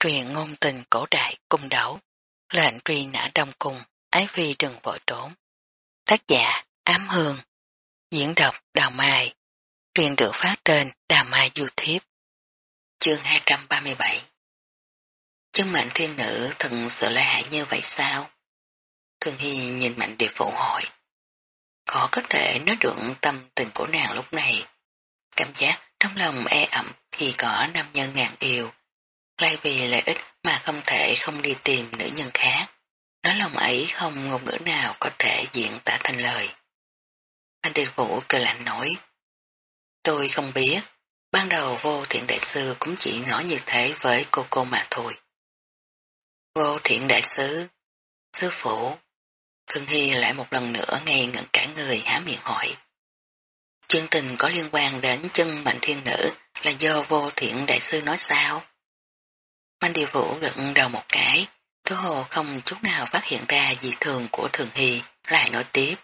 truyền ngôn tình cổ đại cung đấu, lệnh truy nã đông cung, ái phi đừng vội trốn. Tác giả Ám Hương, diễn đọc Đào Mai, truyền được phát trên Đào Mai YouTube. Chương 237 Chân mạnh thiên nữ thần sự lại hại như vậy sao? thường Hy nhìn mạnh địa phụ hỏi. Có có thể nói được tâm tình của nàng lúc này. Cảm giác trong lòng e ẩm khi có nam nhân nàng yêu. Lại vì lợi ích mà không thể không đi tìm nữ nhân khác. Nói lòng ấy không ngôn ngữ nào có thể diễn tả thành lời. Anh Điền Vũ cười lạnh nói. Tôi không biết, ban đầu vô thiện đại sư cũng chỉ nói như thế với cô cô mà thôi. Vô thiện đại sư, sư phụ, Thương Hy lại một lần nữa ngay ngẩn cả người há miệng hỏi. Chương tình có liên quan đến chân mạnh thiên nữ là do vô thiện đại sư nói sao? Mạnh địa vũ gật đầu một cái, Thứ hồ không chút nào phát hiện ra dị thường của Thường Hy, lại nói tiếp.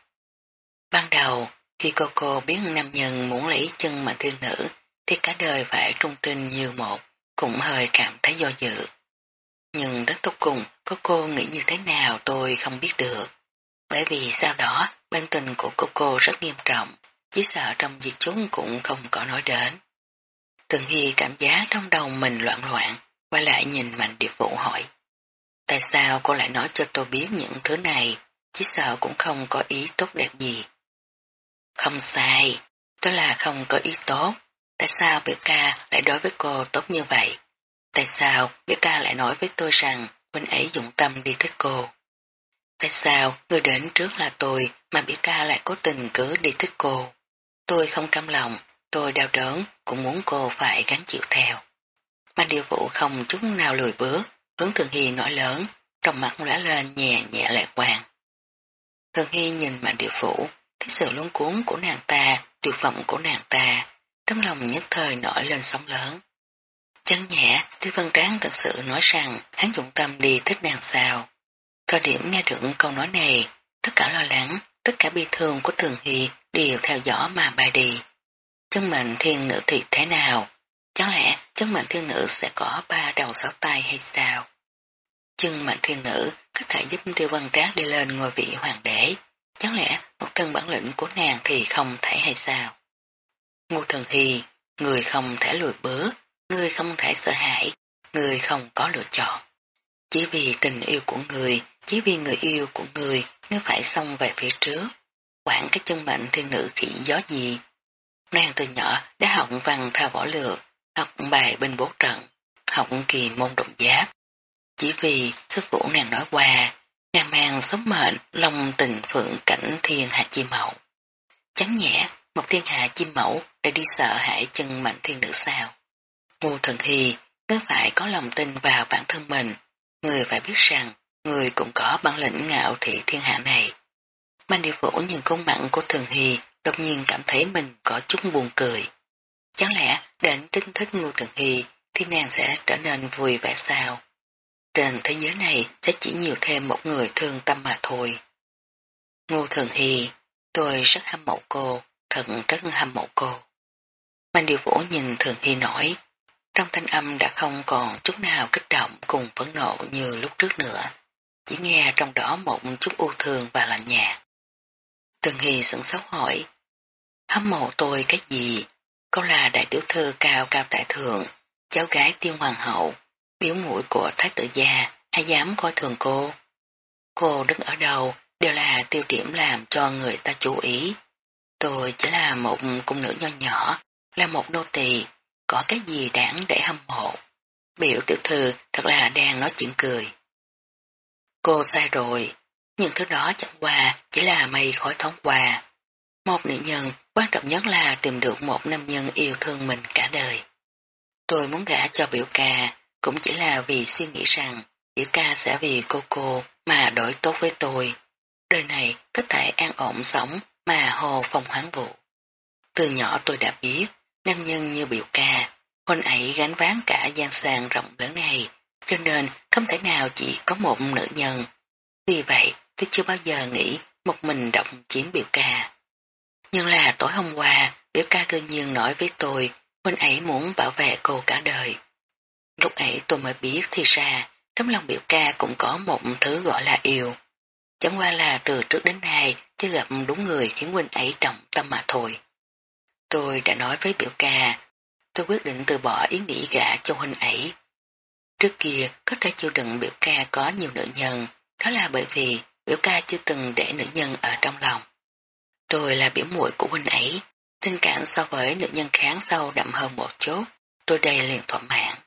Ban đầu, khi cô cô biết nam nhân muốn lấy chân mạnh thiên nữ, thì cả đời phải trung trinh như một, cũng hơi cảm thấy do dự. Nhưng đến tốt cùng, cô cô nghĩ như thế nào tôi không biết được. Bởi vì sau đó, bên tình của cô cô rất nghiêm trọng, chỉ sợ trong việc chúng cũng không có nói đến. Thường Hy cảm giác trong đầu mình loạn loạn, quay lại nhìn mạnh địa phụ hỏi. Tại sao cô lại nói cho tôi biết những thứ này, chứ sợ cũng không có ý tốt đẹp gì. Không sai, tôi là không có ý tốt. Tại sao biểu ca lại đối với cô tốt như vậy? Tại sao biểu ca lại nói với tôi rằng huynh ấy dụng tâm đi thích cô? Tại sao người đến trước là tôi mà biểu ca lại cố tình cứ đi thích cô? Tôi không cam lòng, tôi đau đớn, cũng muốn cô phải gánh chịu theo. Mà điều vụ không chút nào lùi bước, hướng Thường Hy nổi lớn, trong mặt lóe lên nhẹ nhẹ lệ quàng. Thường Hy nhìn mạnh điều phủ, thấy sự luống cuốn của nàng ta, tuyệt vọng của nàng ta, trong lòng nhất thời nổi lên sóng lớn. Chân nhẹ, Tiêu Văn Tráng thật sự nói rằng hắn dụng tâm đi thích nàng sao. Thời điểm nghe được câu nói này, tất cả lo lắng, tất cả bi thương của Thường Hy đều theo dõi mà bài đi. Chân mệnh thiên nữ thì thế nào? Chẳng lẽ chân mệnh thiên nữ sẽ có ba đầu sáu tay hay sao? Chân mệnh thiên nữ có thể giúp tiêu văn trác đi lên ngôi vị hoàng đế. Chẳng lẽ một thân bản lĩnh của nàng thì không thể hay sao? ngu Thần Hy, người không thể lùi bước, người không thể sợ hãi, người không có lựa chọn. Chỉ vì tình yêu của người, chỉ vì người yêu của người, ngươi phải xông về phía trước. Quản cái chân mệnh thiên nữ khỉ gió gì. Nàng từ nhỏ đã học văn thao võ lược, học bài bên bố trận, học kỳ môn động giáp. Chỉ vì sư phụ nàng nói qua, nàng mang số mệnh lòng tình phượng cảnh thiên hạ chi mẫu. Chắn nhẹ, một thiên hạ chi mẫu để đi sợ hãi chân mạnh thiên nữ sao. Ngô thần hy, cứ phải có lòng tin vào bản thân mình, người phải biết rằng người cũng có bản lĩnh ngạo thị thiên hạ này. Mạnh địa phủ nhìn công mặn của thường hy đột nhiên cảm thấy mình có chút buồn cười. Chẳng lẽ đến tinh thích Ngô Thượng Hy thì nàng sẽ trở nên vui vẻ sao? Trên thế giới này sẽ chỉ nhiều thêm một người thương tâm mà thôi. Ngô Thường Hy, tôi rất hâm mộ cô, thật rất hâm mộ cô. Mạnh điều vũ nhìn Thường Hy nói, trong thanh âm đã không còn chút nào kích động cùng phẫn nộ như lúc trước nữa, chỉ nghe trong đó một chút u thương và lạnh nhạt. Thường Hy sững sốt hỏi, hâm mộ tôi cái gì? Cô là đại tiểu thư cao cao tại thượng, cháu gái tiêu hoàng hậu, biểu mũi của thái tử gia, ai dám coi thường cô. Cô đứng ở đầu đều là tiêu điểm làm cho người ta chú ý. Tôi chỉ là một cung nữ nho nhỏ, là một đô tỳ, có cái gì đáng để hâm mộ. Biểu tiểu thư thật là đang nói chuyện cười. Cô sai rồi, những thứ đó chẳng qua chỉ là mây khói thoáng qua. Một nữ nhân quan trọng nhất là tìm được một nam nhân yêu thương mình cả đời. Tôi muốn gả cho biểu ca cũng chỉ là vì suy nghĩ rằng biểu ca sẽ vì cô cô mà đổi tốt với tôi. Đời này có thể an ổn sống mà hồ phong hoáng vụ. Từ nhỏ tôi đã biết nam nhân như biểu ca, hôn ấy gánh ván cả gian sàng rộng lớn này, cho nên không thể nào chỉ có một nữ nhân. Vì vậy, tôi chưa bao giờ nghĩ một mình động chiếm biểu ca. Nhưng là tối hôm qua, biểu ca cơ nhiên nói với tôi, huynh ấy muốn bảo vệ cô cả đời. Lúc ấy tôi mới biết thì ra, trong lòng biểu ca cũng có một thứ gọi là yêu. Chẳng qua là từ trước đến nay chưa gặp đúng người khiến huynh ấy trọng tâm mà thôi. Tôi đã nói với biểu ca, tôi quyết định từ bỏ ý nghĩ gả cho huynh ấy. Trước kia có thể chịu đựng biểu ca có nhiều nữ nhân, đó là bởi vì biểu ca chưa từng để nữ nhân ở trong lòng. Tôi là biểu muội của huynh ấy, tình cảm so với nữ nhân kháng sâu đậm hơn một chút, tôi đây liền thỏa mãn.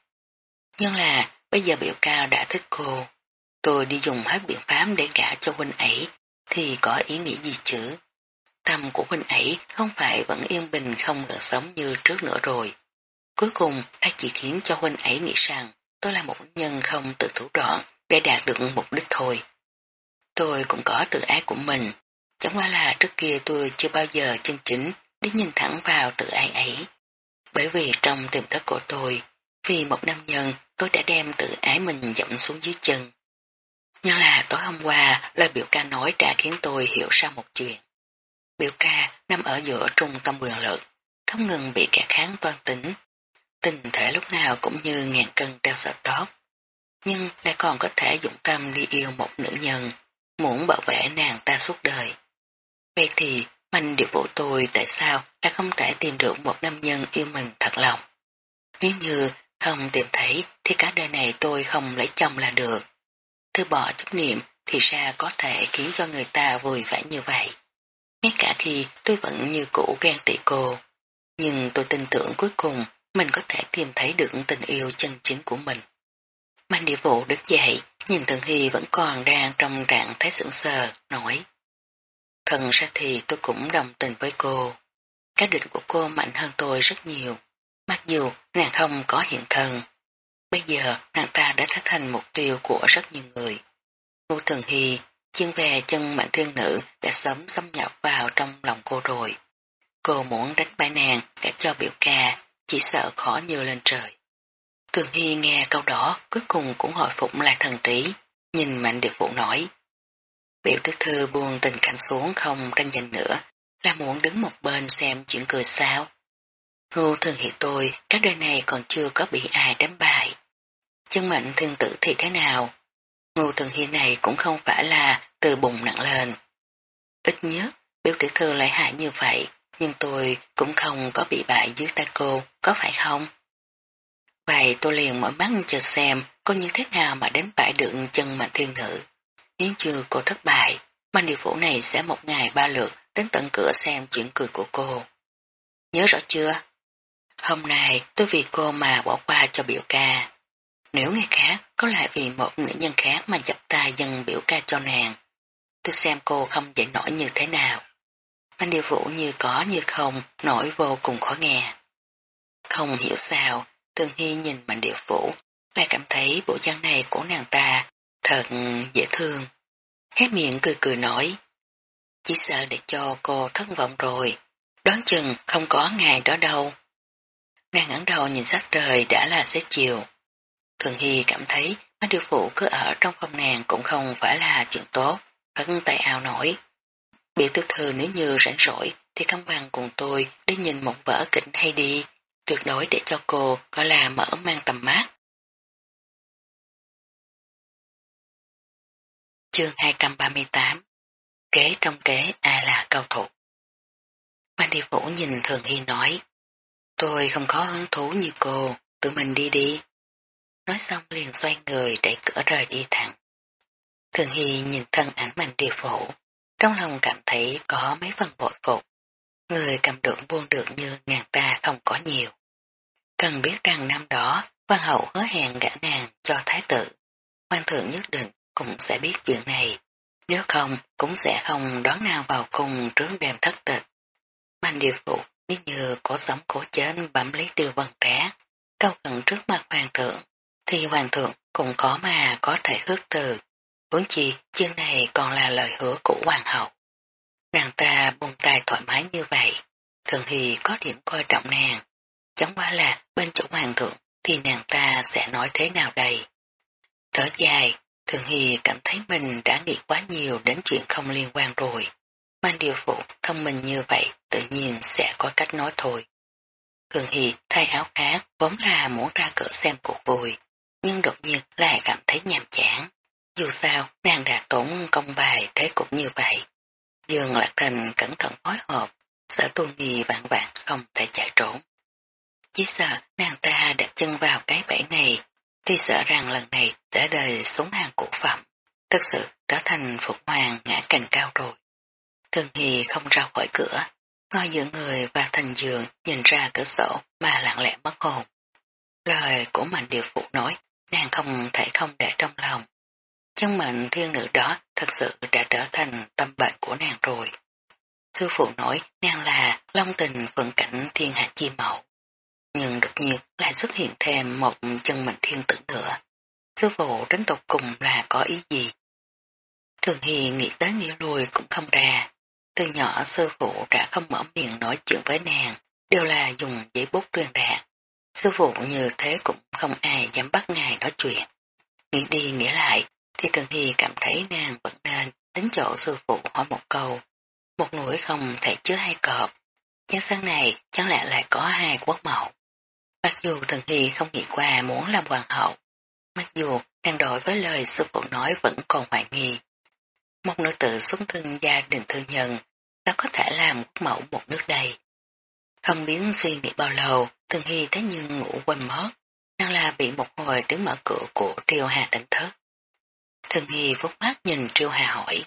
Nhưng là bây giờ biểu cao đã thích cô, tôi đi dùng hết biện pháp để gả cho huynh ấy thì có ý nghĩa gì chứ? Tâm của huynh ấy không phải vẫn yên bình không gần sống như trước nữa rồi. Cuối cùng đã chỉ khiến cho huynh ấy nghĩ rằng tôi là một nhân không tự thủ đoạn để đạt được mục đích thôi. Tôi cũng có tự ái của mình, chẳng qua là trước kia tôi chưa bao giờ chân chính đi nhìn thẳng vào tự ái ấy. Bởi vì trong tiềm thức của tôi, vì một nam nhân tôi đã đem tự ái mình dậm xuống dưới chân. Nhưng là tối hôm qua lời biểu ca nói đã khiến tôi hiểu ra một chuyện. Biểu ca nằm ở giữa trung tâm quyền lực, không ngừng bị kẻ kháng toan tính. Tình thể lúc nào cũng như ngàn cân treo sợ tóp, Nhưng lại còn có thể dụng tâm đi yêu một nữ nhân, muốn bảo vệ nàng ta suốt đời. Vậy thì, manh điều vụ tôi tại sao đã không thể tìm được một nam nhân yêu mình thật lòng? Nếu như không tìm thấy thì cả đời này tôi không lấy chồng là được. Thư bỏ chấp niệm thì ra có thể khiến cho người ta vui vẻ như vậy. Ngay cả khi tôi vẫn như cũ ghen tị cô. Nhưng tôi tin tưởng cuối cùng mình có thể tìm thấy được tình yêu chân chính của mình. Mạnh địa vụ đứng dậy, nhìn Thường Hy vẫn còn đang trong trạng thái sững sờ, nói. Thần ra thì tôi cũng đồng tình với cô. Cái định của cô mạnh hơn tôi rất nhiều, mặc dù nàng không có hiện thân. Bây giờ nàng ta đã trở thành mục tiêu của rất nhiều người. Ngô Thường Hy, chuyên về chân mạnh thiên nữ đã sớm xâm nhập vào trong lòng cô rồi. Cô muốn đánh bại nàng cả cho biểu ca, chỉ sợ khó như lên trời. Thường Hy nghe câu đó cuối cùng cũng hồi phục lại thần trí, nhìn mạnh điệp vụ nói. Biểu tức thư buông tình cảnh xuống không tranh giành nữa, là muốn đứng một bên xem chuyện cười sao. Ngô thường hiểu tôi, các đời này còn chưa có bị ai đánh bại. Chân mệnh thương tử thì thế nào? Ngô thường Hi này cũng không phải là từ bùng nặng lên. Ít nhất, biểu tiểu thư lại hại như vậy, nhưng tôi cũng không có bị bại dưới tay cô, có phải không? Vậy tôi liền mở mắt chờ xem có như thế nào mà đánh bại được chân mệnh thiên nữ. Nếu chưa cô thất bại, mà điều phủ này sẽ một ngày ba lượt đến tận cửa xem chuyện cười của cô. Nhớ rõ chưa? Hôm nay tôi vì cô mà bỏ qua cho biểu ca. Nếu ngày khác có lại vì một nữ nhân khác mà dập tay dần biểu ca cho nàng, tôi xem cô không dậy nổi như thế nào. Mang điều vũ như có như không, nổi vô cùng khó nghe. Không hiểu sao, Tương Hy nhìn mạnh điều vũ, lại cảm thấy bộ dáng này của nàng ta thật dễ thương. Khép miệng cười cười nói, chỉ sợ để cho cô thất vọng rồi, đoán chừng không có ngày đó đâu. Nàng ngẩng đầu nhìn sắc trời đã là xế chiều. Thường Hy cảm thấy mấy điều phụ cứ ở trong phòng nàng cũng không phải là chuyện tốt, hấn tay ao nổi. Biểu tư thư nếu như rảnh rỗi thì không bằng cùng tôi đi nhìn một vở kịch hay đi, tuyệt đối để cho cô có là mở mang tầm mắt. Chương 238 Kế trong kế ai là cao thủ Văn đi vũ nhìn Thường Hy nói Tôi không có hứng thú như cô, tự mình đi đi. Nói xong liền xoay người đẩy cửa rời đi thẳng. Thường Hy nhìn thân ảnh mạnh địa phủ, trong lòng cảm thấy có mấy phần bội phục. Người cầm được buông được như nàng ta không có nhiều. Cần biết rằng năm đó, văn hậu hứa hẹn gã nàng cho thái tử. Quan thượng nhất định cũng sẽ biết chuyện này. Nếu không, cũng sẽ không đón nàng vào cùng trước đêm thất tịch. Mạnh địa phụ nếu như có sống cổ chết bẩm lấy tiêu vần trá, câu gần trước mặt hoàng thượng, thì hoàng thượng cũng có mà có thể khước từ. Hướng chi, chương này còn là lời hứa của hoàng hậu. Nàng ta buông tay thoải mái như vậy, thường thì có điểm coi trọng nàng. Chẳng qua là bên chỗ hoàng thượng thì nàng ta sẽ nói thế nào đây? Thở dài, thường Hy cảm thấy mình đã nghĩ quá nhiều đến chuyện không liên quan rồi. Mang điều phụ thông minh như vậy tự nhiên sẽ có cách nói thôi. Thường Hy thay áo khác vốn là muốn ra cửa xem cuộc vui. nhưng đột nhiên lại cảm thấy nhàm chán. Dù sao, nàng đã tốn công bài thế cũng như vậy. Dương Lạc Thành cẩn thận phối hợp, sở tu nghi vạn vạn không thể chạy trốn. Chỉ sợ nàng ta đặt chân vào cái bẫy này, Tuy sợ rằng lần này sẽ đời xuống hàng cổ phẩm, thật sự trở thành phục hoàng ngã cành cao rồi. Thường Hy không ra khỏi cửa, ngồi giữa người và thành giường nhìn ra cửa sổ mà lặng lẽ mất hồn. Lời của mạnh điều phụ nói, nàng không thể không để trong lòng. Chân mệnh thiên nữ đó thật sự đã trở thành tâm bệnh của nàng rồi. Sư phụ nói nàng là long tình phận cảnh thiên hạ chi mẫu. Đột nhiên lại xuất hiện thêm một chân mệnh thiên tử nữa. Sư phụ đến tục cùng là có ý gì? Thường Hy nghĩ tới nghĩ lui cũng không ra. Từ nhỏ sư phụ đã không mở miệng nói chuyện với nàng, đều là dùng giấy bút truyền đạt. Sư phụ như thế cũng không ai dám bắt ngài nói chuyện. Nghĩ đi nghĩ lại, thì Thường Hy cảm thấy nàng vẫn nên đến chỗ sư phụ hỏi một câu. Một núi không thể chứa hai cọp. nhân sân này chẳng lẽ lại có hai quốc mẫu. Mặc dù thần Hy không nghĩ qua muốn làm hoàng hậu, mặc dù nàng đối với lời sư phụ nói vẫn còn hoài nghi. Một nữ tử xuống thân gia đình thư nhân, đã có thể làm quốc mẫu một nước đây. Không biết suy nghĩ bao lâu, thần Hy thấy nhưng ngủ quên mất, đang là bị một hồi tiếng mở cửa của Triều Hà đánh thức. Thần Hy vút mắt nhìn Triều Hà hỏi,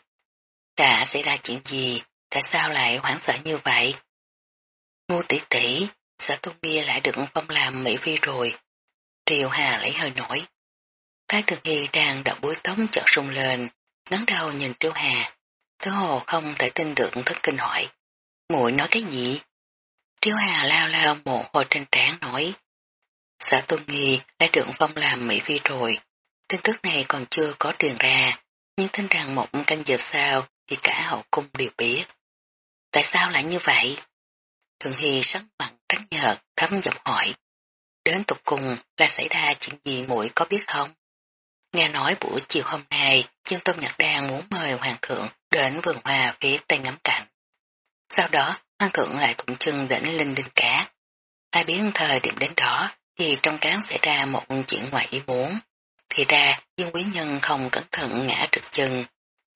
đã xảy ra chuyện gì, tại sao lại hoảng sợ như vậy? Ngu tỷ tỷ, xã tôn nghi lại được phong làm Mỹ Phi rồi. Triều Hà lấy hơi nổi. Thái Thường Hy đang đọc búi tống chợt sung lên, ngấn đầu nhìn Triều Hà. Thứ hồ không thể tin được thất kinh hỏi. muội nói cái gì? Triều Hà lao lao mồ hôi trên trán nói. Xã Tôn Nghi đã được phong làm Mỹ Phi rồi. Tin tức này còn chưa có truyền ra, nhưng tin rằng một canh giờ sau thì cả hậu cung đều biết. Tại sao lại như vậy? Thường Hy sắc mặt tất nhợt, thấm giọng hỏi. Đến tục cùng là xảy ra chuyện gì muội có biết không? Nghe nói buổi chiều hôm nay, Trương Tôn Nhật Đan muốn mời Hoàng thượng đến vườn hoa phía tây ngắm cảnh. Sau đó, Hoàng thượng lại cũng chân đến Linh Đinh Cá. Ai biết thời điểm đến đó, thì trong cán xảy ra một chuyện ngoài ý muốn. Thì ra, Dương Quý Nhân không cẩn thận ngã trượt chân.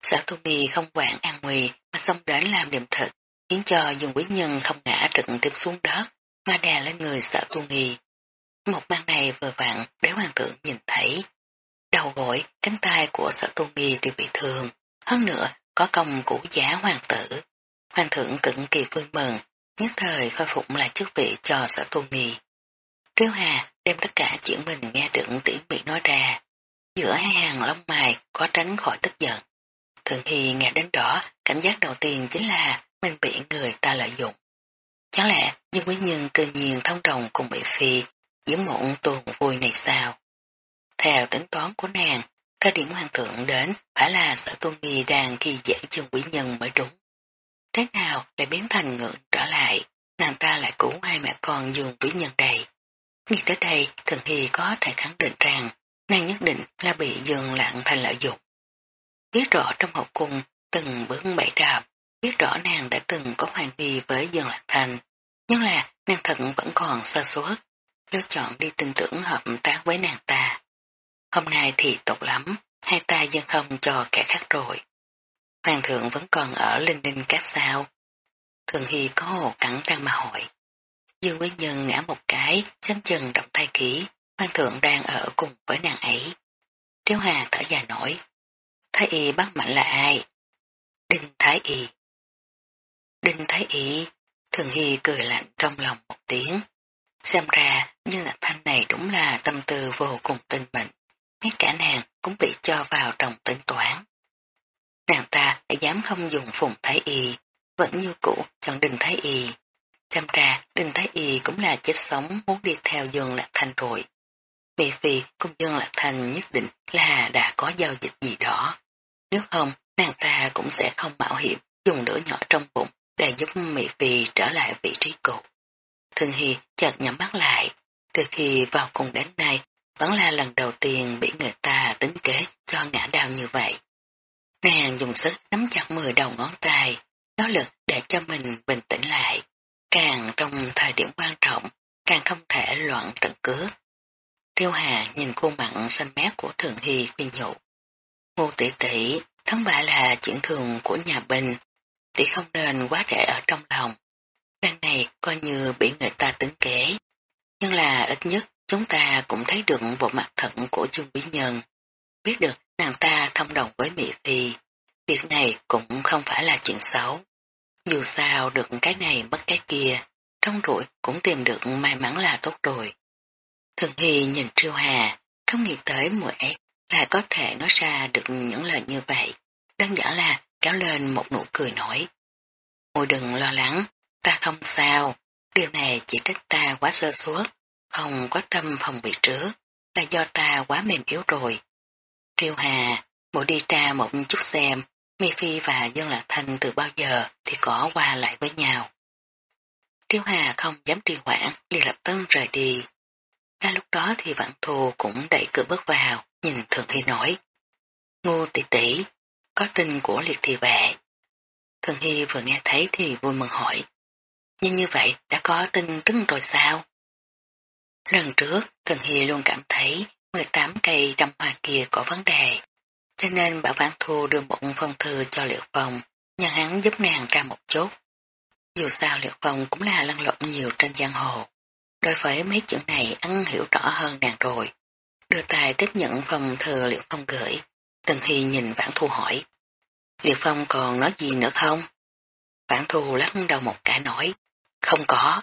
Sở Tu Nghi không quản an nguy mà xông đến làm điểm thực, khiến cho Dương Quý Nhân không ngã trượt tiếp xuống đất, mà đè lên người sở Tu Nghi. Một màn này vừa vặn để hoàng thượng nhìn thấy, đầu gối, cánh tay của sở tu nghi đều bị thương. Hơn nữa, có công củ giá hoàng tử. Hoàng thượng cực kỳ vui mừng, nhất thời khôi phục lại chức vị cho sở tu nghi. Triêu Hà đem tất cả chuyện mình nghe được tỉ mỉ nói ra. Giữa hai hàng lông mày có tránh khỏi tức giận. Thường Hy nghe đến đó, cảm giác đầu tiên chính là mình bị người ta lợi dụng. Chẳng lẽ nhưng quý nhân cơ nhiên thông đồng cùng bị phi giữa một tuần vui này sao? Theo tính toán của nàng, thời điểm hoàng thượng đến phải là sở tôn nghi đang ghi dễ chân quý nhân mới đúng. Thế nào lại biến thành ngưỡng trở lại, nàng ta lại cứu hai mẹ con dương quý nhân đầy. Nghĩ tới đây, thần hy có thể khẳng định rằng nàng nhất định là bị dương lặng thành lợi dụng. Biết rõ trong hậu cung từng bước bảy đạp, biết rõ nàng đã từng có hoàng nghi với dương lạc thành, nhưng là nàng thận vẫn còn sơ suất, lựa chọn đi tin tưởng hợp tác với nàng ta. Hôm nay thì tốt lắm, hai ta dân không cho kẻ khác rồi. Hoàng thượng vẫn còn ở linh đinh các sao. Thường Hy có hồ cắn răng mà hỏi. Dương Quý Nhân ngã một cái, xem chừng động thai kỹ, hoàng thượng đang ở cùng với nàng ấy. Triếu Hà thở dài nổi. Thái y bắt mạnh là ai? Đinh Thái y. Đinh Thái y, Thường Hy cười lạnh trong lòng một tiếng. Xem ra, như là thanh này đúng là tâm tư vô cùng tinh mệnh ngay cả nàng cũng bị cho vào trong tính toán. Nàng ta đã dám không dùng phùng thái y, vẫn như cũ chọn đình thái y. Xem ra đình thái y cũng là chết sống muốn đi theo dương lạc thanh rồi. Mị vì cùng dương lạc thanh nhất định là đã có giao dịch gì đó. Nếu không, nàng ta cũng sẽ không mạo hiểm dùng lửa nhỏ trong giúp Mỹ Phi trở lại vị trí cũ. Thường Hy chợt nhắm mắt lại, từ khi vào cùng đến nay vẫn là lần đầu tiên bị người ta tính kế cho ngã đau như vậy. Nàng dùng sức nắm chặt mười đầu ngón tay, nỗ lực để cho mình bình tĩnh lại. Càng trong thời điểm quan trọng, càng không thể loạn trận cướp. Triêu Hà nhìn khuôn mặn xanh mét của Thường Hy khuyên nhủ. Ngô tỷ tỷ, thắng bại là chuyện thường của nhà Bình, tỷ không nên quá để ở trong lòng. Lần này coi như bị người ta tính kế. Nhưng là ít nhất chúng ta cũng thấy được bộ mặt thận của Dương quý Nhân. Biết được nàng ta thông đồng với Mỹ Phi. Việc này cũng không phải là chuyện xấu. Dù sao được cái này mất cái kia, trong rủi cũng tìm được may mắn là tốt rồi. Thường Hy nhìn Triêu Hà, không nghĩ tới muội ấy là có thể nói ra được những lời như vậy. Đơn giản là kéo lên một nụ cười nổi. Muội đừng lo lắng, ta không sao, điều này chỉ trách ta quá sơ suất, không có tâm phòng bị trước, là do ta quá mềm yếu rồi. Triêu Hà, bộ đi tra một chút xem, Mi Phi và Dương Lạc Thanh từ bao giờ thì có qua lại với nhau. Triêu Hà không dám trì hoãn, liền lập tức rời đi. Ngay lúc đó thì vạn thù cũng đẩy cửa bước vào, nhìn Thường Hy nói. "ngu tỷ tỷ, có tin của liệt thị vệ. Thường Hy vừa nghe thấy thì vui mừng hỏi. Nhưng như vậy đã có tin tức rồi sao? Lần trước, Thường Hy luôn cảm thấy 18 cây trăm hoa kia có vấn đề. Cho nên bảo Văn Thu đưa một phong thư cho Liệu Phong, nhờ hắn giúp nàng ra một chút. Dù sao Liệu Phong cũng là lăn lộn nhiều trên giang hồ. Đối với mấy chuyện này ăn hiểu rõ hơn nàng rồi. Đưa tài tiếp nhận phong thư Liệu Phong gửi. Tần Hy nhìn Vãn Thu hỏi. Liệu Phong còn nói gì nữa không? Vãn Thu lắc đầu một cái nói. Không có.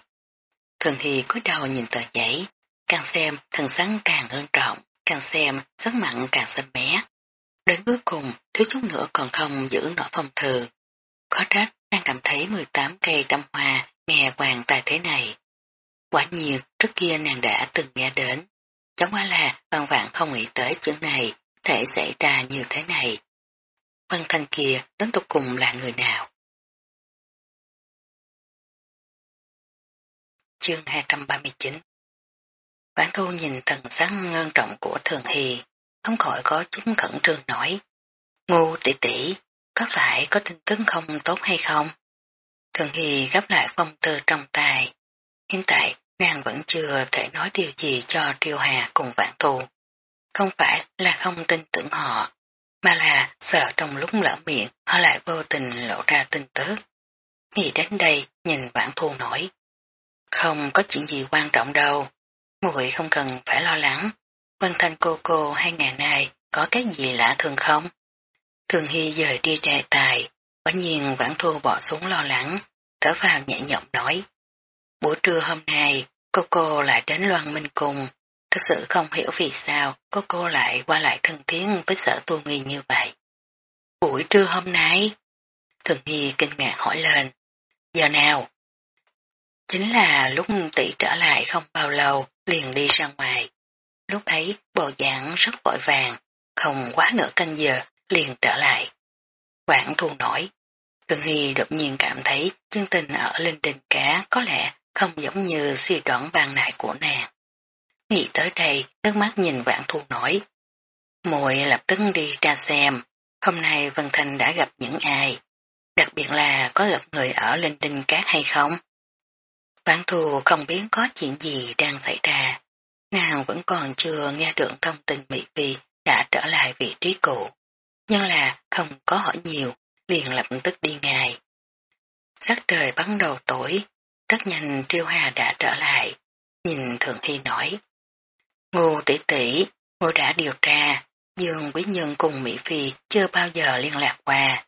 Thường Hy cúi đầu nhìn tờ giấy. Càng xem thần sáng càng hơn trọng. Càng xem sắc mặn càng xanh mé. Đến cuối cùng, thiếu chút nữa còn không giữ nổi phong thư. Có trách đang cảm thấy 18 cây trăm hoa nghe hoàng tài thế này. Quả nhiên, trước kia nàng đã từng nghe đến. Chẳng qua là văn vạn không nghĩ tới chuyện này thể xảy ra như thế này. Văn Thanh kia đến tục cùng là người nào? Chương 239 Bản thu nhìn thần sắc ngân trọng của Thường Hy, không khỏi có chút khẩn trương nói. Ngu tỷ tỷ, có phải có tin tức không tốt hay không? Thường Hy gấp lại phong thư trong tay. Hiện tại, nàng vẫn chưa thể nói điều gì cho Triều Hà cùng vạn thù. Không phải là không tin tưởng họ, mà là sợ trong lúc lỡ miệng họ lại vô tình lộ ra tin tức. Nghĩ đến đây, nhìn vãn thu nổi. Không có chuyện gì quan trọng đâu, muội không cần phải lo lắng. Vân Thanh cô cô hai ngày nay có cái gì lạ thường không? Thường Hy dời đi đề tài, quả nhiên vãn thu bỏ xuống lo lắng, thở vào nhẹ nhõm nói. Buổi trưa hôm nay, cô cô lại đến Loan Minh cùng thật sự không hiểu vì sao cô cô lại qua lại thân thiết với sở tu nghi như vậy. Buổi trưa hôm nay, Thường nghi kinh ngạc hỏi lên, giờ nào? Chính là lúc tỷ trở lại không bao lâu, liền đi ra ngoài. Lúc ấy bộ dạng rất vội vàng, không quá nửa canh giờ liền trở lại. Quảng thu nổi, thường nghi đột nhiên cảm thấy chân tình ở linh đình cá có lẽ không giống như suy đoán ban nại của nàng. Nghĩ tới đây, nước mắt nhìn vạn thu nổi. Mùi lập tức đi ra xem, hôm nay Vân Thanh đã gặp những ai, đặc biệt là có gặp người ở linh Đinh cát hay không. Vạn thù không biết có chuyện gì đang xảy ra, nàng vẫn còn chưa nghe được thông tin Mỹ Phi đã trở lại vị trí cũ, nhưng là không có hỏi nhiều, liền lập tức đi ngay. Sắc trời bắt đầu tối, rất nhanh Triêu Hà đã trở lại, nhìn Thượng Thi nói. Ngô tỷ tỷ, ngô đã điều tra, Dương Quý Nhân cùng Mỹ Phi chưa bao giờ liên lạc qua.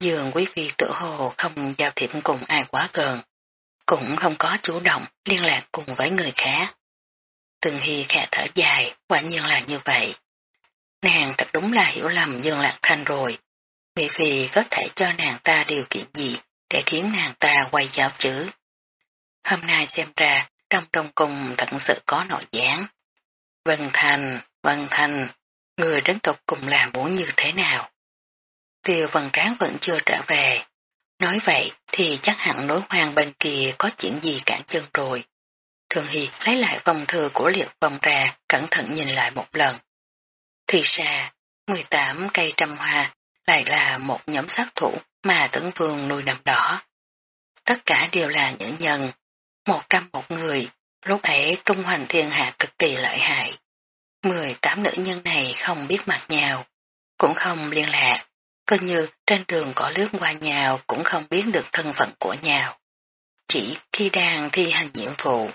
Dương Quý Phi tự hồ không giao thiệp cùng ai quá gần, cũng không có chủ động liên lạc cùng với người khác. Từng Hy khẽ thở dài, quả nhiên là như vậy. Nàng thật đúng là hiểu lầm Dương Lạc Thanh rồi. Mỹ Phi có thể cho nàng ta điều kiện gì để khiến nàng ta quay giáo chữ. Hôm nay xem ra trong đông cung thật sự có nội gián. Vân Thành, Vân Thành, người đến tục cùng làm muốn như thế nào? Tiêu Vân Tráng vẫn chưa trở về. Nói vậy thì chắc hẳn nối hoàng bên kia có chuyện gì cản chân rồi. Thường Hy lấy lại vòng thư của liệt vòng ra, cẩn thận nhìn lại một lần. Thì xa, 18 cây trăm hoa lại là một nhóm sát thủ mà tấn vương nuôi nằm đỏ. Tất cả đều là những nhân, một trăm một người, lúc ấy tung hoành thiên hạ cực kỳ lợi hại. 18 nữ nhân này không biết mặt nhau, cũng không liên lạc, coi như trên đường có lướt qua nhau cũng không biết được thân phận của nhau. Chỉ khi đang thi hành nhiệm vụ,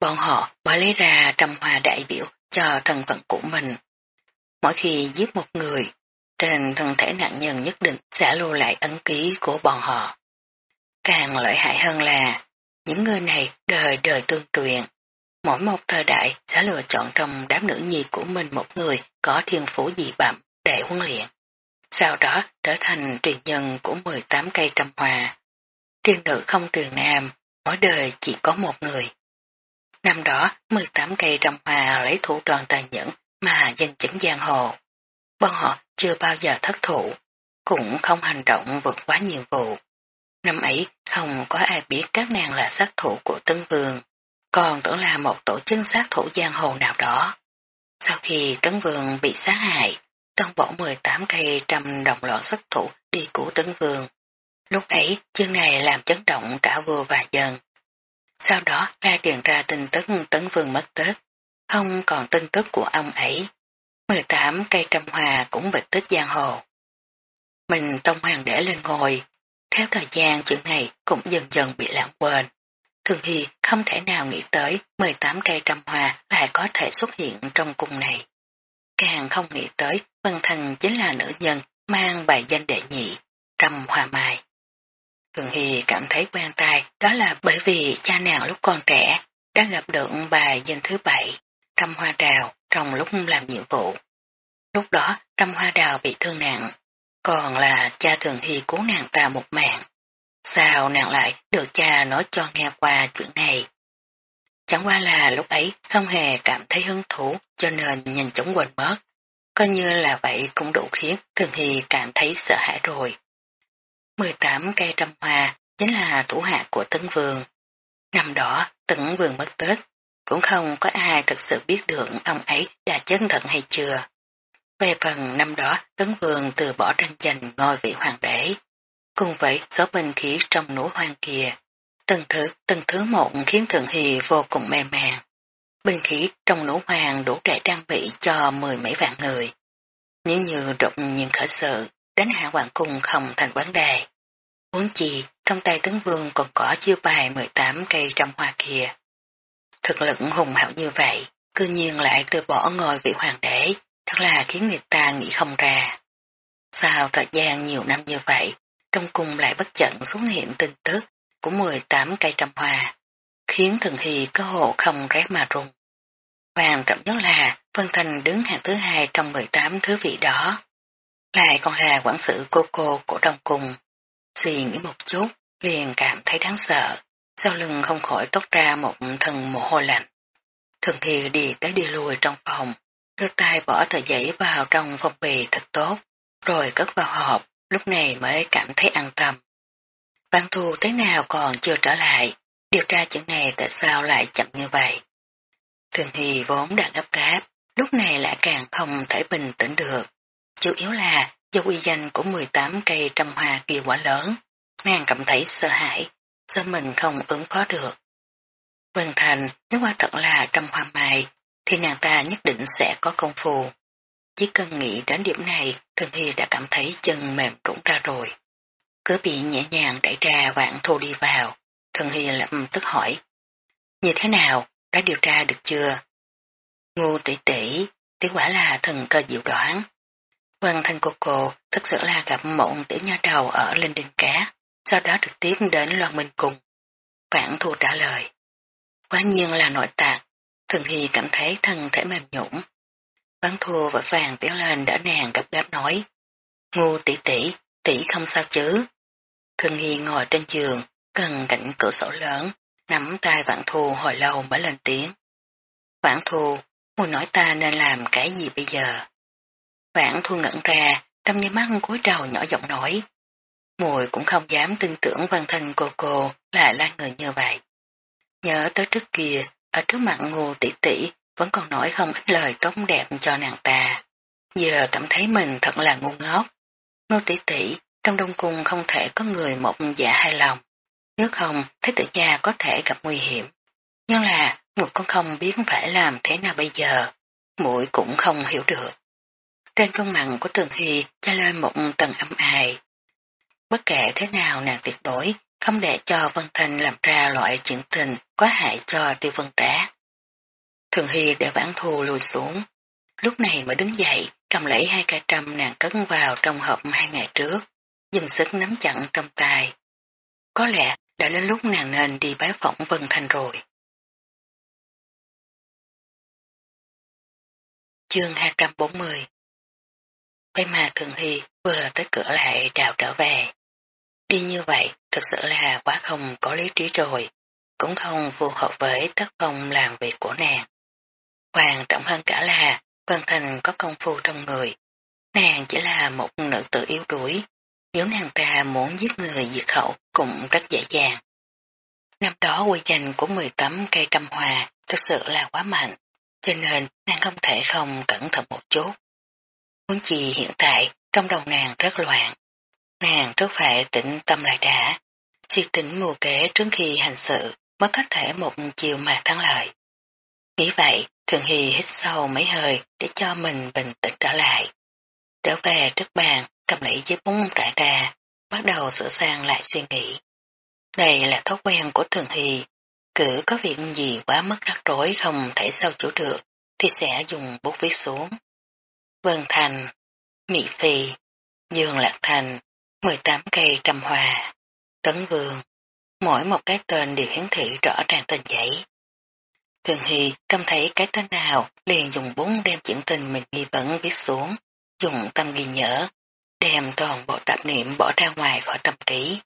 bọn họ mới lấy ra trăm hoa đại biểu cho thân phận của mình. Mỗi khi giết một người, trên thân thể nạn nhân nhất định sẽ lưu lại ấn ký của bọn họ. Càng lợi hại hơn là, những người này đời đời tương truyền. Mỗi một thời đại sẽ lựa chọn trong đám nữ nhi của mình một người có thiên phú dị bẩm để huấn luyện. Sau đó trở thành truyền nhân của 18 cây trăm hòa Truyền nữ không truyền nam, mỗi đời chỉ có một người. Năm đó, 18 cây trăm hòa lấy thủ đoàn tàn nhẫn mà danh chứng giang hồ. Bọn họ chưa bao giờ thất thủ, cũng không hành động vượt quá nhiệm vụ. Năm ấy không có ai biết các nàng là sát thủ của Tân Vương, còn tưởng là một tổ chức sát thủ giang hồ nào đó. Sau khi Tấn Vương bị sát hại, Tân bỏ 18 cây trăm đồng loạn sát thủ đi cứu Tấn Vương. Lúc ấy, chương này làm chấn động cả vua và dân. Sau đó la truyền ra tin tức Tấn Vương mất Tết, không còn tin tức của ông ấy. 18 cây trăm hòa cũng bị tích giang hồ. Mình Tông Hoàng để lên ngồi, theo thời gian chuyện này cũng dần dần bị lãng quên. Thường Hy không thể nào nghĩ tới 18 cây trăm hoa lại có thể xuất hiện trong cung này. Càng không nghĩ tới Vân Thành chính là nữ nhân mang bài danh đệ nhị, trăm hoa mai. Thường Hy cảm thấy quen tai đó là bởi vì cha nàng lúc còn trẻ đã gặp được bài danh thứ bảy, trăm hoa đào trong lúc làm nhiệm vụ. Lúc đó trăm hoa đào bị thương nặng, còn là cha Thường Hy cứu nàng ta một mạng. Sao nàng lại được cha nói cho nghe qua chuyện này? Chẳng qua là lúc ấy không hề cảm thấy hứng thú cho nên nhanh chóng quên mất. Coi như là vậy cũng đủ khiến Thường Hy cảm thấy sợ hãi rồi. 18 cây trăm hoa chính là thủ hạ của Tấn Vương. Năm đó Tấn Vương mất Tết, cũng không có ai thực sự biết được ông ấy đã chết thật hay chưa. Về phần năm đó Tấn Vương từ bỏ tranh giành ngôi vị hoàng đế. Cùng với số binh khí trong núi hoang kia, từng thứ từng thứ một khiến Thượng Hì vô cùng mê màng. Binh khí trong núi hoang đủ để trang bị cho mười mấy vạn người. Nếu như đột nhiên khởi sự, đánh hạ hoàng cung không thành vấn đề. Muốn chi, trong tay tấn vương còn có chiêu bài 18 cây trăm hoa kia. Thực lực hùng hậu như vậy, cư nhiên lại từ bỏ ngôi vị hoàng đế, thật là khiến người ta nghĩ không ra. Sau thời gian nhiều năm như vậy, trong cung lại bất chận xuất hiện tin tức của 18 cây trăm hoa, khiến thần hy có hộ không rét mà rung. Quan trọng nhất là Vân Thành đứng hạng thứ hai trong 18 thứ vị đó. Lại còn là quản sự cô cô của đông cung. Suy nghĩ một chút, liền cảm thấy đáng sợ, sau lưng không khỏi tốt ra một thân mồ hôi lạnh. Thường thì đi tới đi lui trong phòng, đưa tay bỏ tờ giấy vào trong phong bì thật tốt, rồi cất vào hộp, lúc này mới cảm thấy an tâm. Văn thu thế nào còn chưa trở lại, điều tra chuyện này tại sao lại chậm như vậy. Thường hì vốn đã gấp gáp, lúc này lại càng không thể bình tĩnh được. Chủ yếu là do uy danh của 18 cây trăm hoa kia quá lớn, nàng cảm thấy sợ hãi, sợ mình không ứng phó được. Vân Thành nếu qua thật là trăm hoa mai, thì nàng ta nhất định sẽ có công phu. Chỉ cần nghĩ đến điểm này, Thường Hy đã cảm thấy chân mềm rũng ra rồi. Cứ bị nhẹ nhàng đẩy ra vạn thu đi vào, Thường Hy lập tức hỏi. Như thế nào, đã điều tra được chưa? Ngu tỷ tỷ, tỷ quả là thần cơ diệu đoán. Vân Thanh cô cô thực sự là gặp một tiểu nha đầu ở Linh Đình Cá, sau đó trực tiếp đến Loan Minh Cùng. Vạn thu trả lời. Quá nhiên là nội tạng. Thường Hy cảm thấy thân thể mềm nhũng. Vãn Thù vội vàng tiến lên đỡ nàng gấp gáp nói. Ngu tỷ tỷ, tỷ không sao chứ. Thường Hy ngồi trên giường, gần cạnh cửa sổ lớn, nắm tay Vạn Thù hồi lâu mới lên tiếng. Vạn thù, mùi nói ta nên làm cái gì bây giờ? Vạn Thù ngẩn ra, đâm như mắt cúi đầu nhỏ giọng nói. Mùi cũng không dám tin tưởng văn thân cô cô là la người như vậy. Nhớ tới trước kia, ở trước mặt ngô tỷ tỷ vẫn còn nói không ít lời tốt đẹp cho nàng ta. Giờ cảm thấy mình thật là ngu ngốc. Ngô tỷ tỷ, trong đông cung không thể có người một dạ hai lòng. Nếu không, thế tử gia có thể gặp nguy hiểm. Nhưng là, một con không biết phải làm thế nào bây giờ. mũi cũng không hiểu được. Trên công mặn của Tường Hy cho lên một tầng âm ai. Bất kể thế nào nàng tuyệt đối không để cho Vân Thanh làm ra loại chuyện tình có hại cho tiêu vân trá. Thường Hy để vãn thù lùi xuống, lúc này mới đứng dậy cầm lấy hai cây trăm nàng cất vào trong hộp hai ngày trước, dùng sức nắm chặn trong tay. Có lẽ đã đến lúc nàng nên đi bái phỏng Vân Thanh rồi. Chương 240 Vậy mà Thường Hy vừa tới cửa lại đào trở về. Đi như vậy thực sự là quá không có lý trí rồi, cũng không phù hợp với tất công làm việc của nàng. Quan trọng hơn cả là Vân Thành có công phu trong người. Nàng chỉ là một nữ tử yếu đuối, nếu nàng ta muốn giết người diệt khẩu cũng rất dễ dàng. Năm đó quy danh của 18 cây trăm hòa thực sự là quá mạnh, cho nên nàng không thể không cẩn thận một chút. Muốn chi hiện tại trong đầu nàng rất loạn. Nàng trước phải tĩnh tâm lại đã, suy tính mưu kế trước khi hành sự mới có thể một chiều mà thắng lợi. Nghĩ vậy, Thường Hy hít sâu mấy hơi để cho mình bình tĩnh trở lại. Trở về trước bàn, cầm lấy giấy bút rải ra, bắt đầu sửa sang lại suy nghĩ. Đây là thói quen của Thường Hy, cứ có việc gì quá mất rắc rối không thể sao chủ được, thì sẽ dùng bút viết xuống. Vân Thành, Mỹ Phi, Dương Lạc Thành, 18 cây trăm hòa, Tấn Vương, mỗi một cái tên đều hiển thị rõ ràng tên giấy. Thường Hy trông thấy cái tên nào liền dùng bún đem chuyện tình mình nghi vấn viết xuống, dùng tâm ghi nhớ, đem toàn bộ tạp niệm bỏ ra ngoài khỏi tâm trí.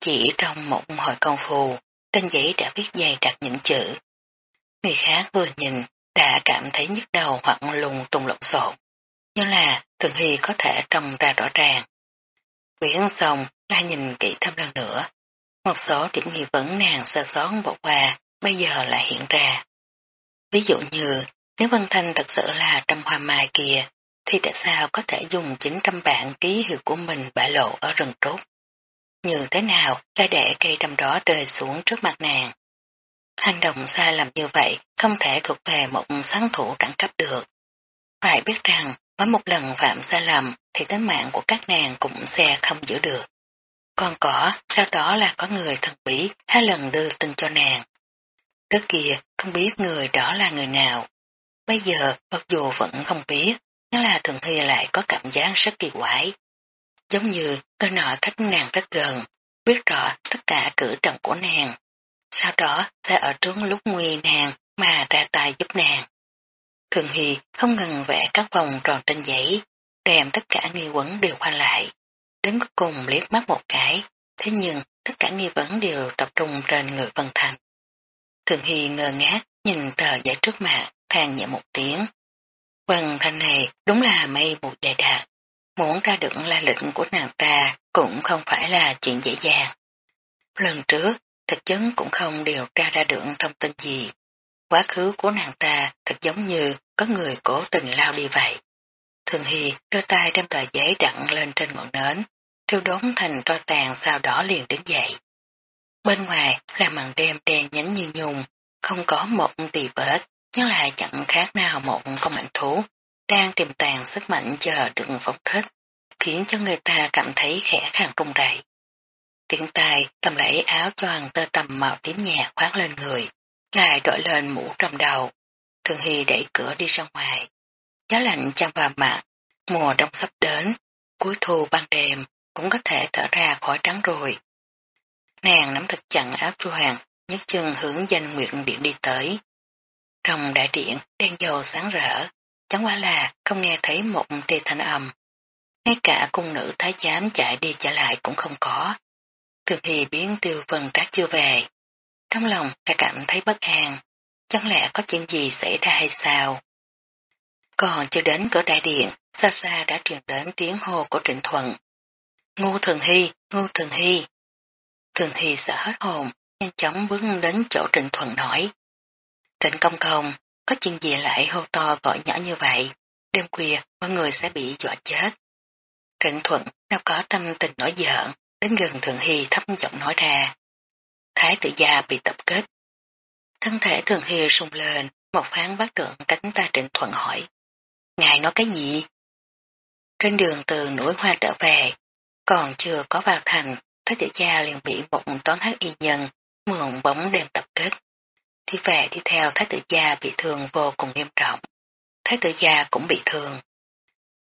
Chỉ trong một hồi công phu, trên giấy đã viết dày đặt những chữ. Người khác vừa nhìn đã cảm thấy nhức đầu hoặc lùng tung lộn xộn, nhưng là Thường Hy có thể trông ra rõ ràng. Quyển xong la nhìn kỹ thêm lần nữa, một số điểm nghi vấn nàng sơ sót bỏ qua bây giờ lại hiện ra. Ví dụ như, nếu Vân Thanh thật sự là trăm hoa mai kia, thì tại sao có thể dùng 900 bản ký hiệu của mình bại lộ ở rừng trốt? Như thế nào đã để cây trăm đó rơi xuống trước mặt nàng? Hành động sai lầm như vậy không thể thuộc về một sáng thủ đẳng cấp được. Phải biết rằng, mỗi một lần phạm sai lầm thì tính mạng của các nàng cũng sẽ không giữ được. Còn có, sau đó là có người thần bí hai lần đưa tin cho nàng. Trước kia không biết người đó là người nào. Bây giờ mặc dù vẫn không biết, nhưng là Thường Hy lại có cảm giác rất kỳ quái. Giống như cơ nọ cách nàng rất gần, biết rõ tất cả cử động của nàng. Sau đó sẽ ở trước lúc nguy nàng mà ra tay giúp nàng. Thường Hy không ngừng vẽ các vòng tròn trên giấy, đem tất cả nghi vấn đều qua lại. Đến cuối cùng liếc mắt một cái, thế nhưng tất cả nghi vấn đều tập trung trên người Vân Thành. Thường Hy ngờ ngác nhìn tờ giấy trước mặt, than nhẹ một tiếng. Vân thanh này đúng là mây một dài đạt. Muốn ra được la lịch của nàng ta cũng không phải là chuyện dễ dàng. Lần trước, thật chấn cũng không điều tra ra được thông tin gì. Quá khứ của nàng ta thật giống như có người cố tình lao đi vậy. Thường Hy đưa tay đem tờ giấy đặn lên trên ngọn nến, thiêu đốn thành tro tàn sau đó liền đứng dậy. Bên ngoài là màn đêm đen nhánh như nhung, không có một tì vết, nhưng lại chẳng khác nào một con mạnh thú, đang tìm tàn sức mạnh chờ đựng phóng thích, khiến cho người ta cảm thấy khẽ khàng rung rẩy. Tiện tài cầm lấy áo choàng tơ tầm màu tím nhạt khoác lên người, lại đội lên mũ trong đầu. Thường Hy đẩy cửa đi ra ngoài. Gió lạnh chạm vào mặt, mùa đông sắp đến, cuối thu ban đêm cũng có thể thở ra khỏi trắng rồi. Nàng nắm thật chặt áo choàng, nhấc chân hướng danh nguyệt điện đi tới. Trong đại điện đen dầu sáng rỡ, chẳng qua là không nghe thấy một tia thanh âm. Ngay cả cung nữ thái giám chạy đi chạy lại cũng không có. Thường Hy biến tiêu vân trác chưa về. Trong lòng đã cảm thấy bất an, chẳng lẽ có chuyện gì xảy ra hay sao? Còn chưa đến cửa đại điện, xa xa đã truyền đến tiếng hô của Trịnh Thuận. Ngu Thường Hy, Ngu Thường Hy. Thường Hy sợ hết hồn, nhanh chóng bước đến chỗ Trịnh Thuận nói. Trịnh công công, có chuyện gì lại hô to gọi nhỏ như vậy, đêm khuya mọi người sẽ bị dọa chết. Trịnh Thuận đâu có tâm tình nổi giận, đến gần Thường Hy thấp giọng nói ra. Thái tử gia bị tập kết. Thân thể Thường Hy sung lên, một phán bắt được cánh ta trịnh thuận hỏi. Ngài nói cái gì? Trên đường từ núi hoa trở về, còn chưa có vào thành, Thái tử gia liền bị một toán hắc y nhân mượn bóng đêm tập kết. Đi về đi theo thái tử gia bị thương vô cùng nghiêm trọng. Thái tử gia cũng bị thương.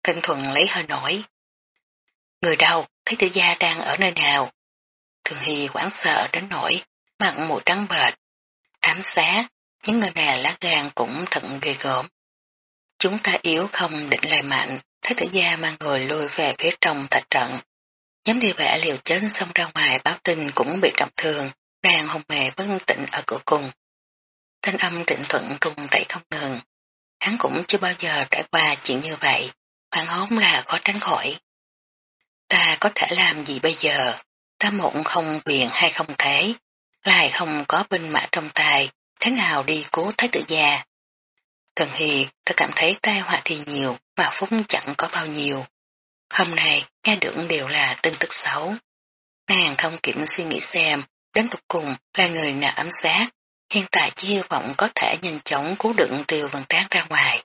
Trịnh Thuận lấy hơi nổi. Người đâu, thái tử gia đang ở nơi nào? Thường Hy quảng sợ đến nỗi, mặt mù trắng bệch, ám xá, những người này lá gan cũng thật ghê gớm. Chúng ta yếu không định lại mạnh, thái tử gia mang người lui về phía trong thạch trận. Nhóm đi vẽ liều chết xông ra ngoài báo tin cũng bị trọng thương, đang hồng mề bất tỉnh ở cửa cùng. Thanh âm trịnh thuận rung rẩy không ngừng. Hắn cũng chưa bao giờ trải qua chuyện như vậy, phản hóm là khó tránh khỏi. Ta có thể làm gì bây giờ? Ta mộng không quyền hay không thế, lại không có binh mã trong tay, thế nào đi cứu thái tử gia. Thần Hy, ta cảm thấy tai họa thì nhiều, mà phúc chẳng có bao nhiêu. Hôm nay, nghe được đều là tin tức xấu. Nàng không kiểm suy nghĩ xem, đến tục cùng là người nào ám sát, hiện tại chỉ hy vọng có thể nhanh chóng cứu đựng tiêu vân tráng ra ngoài.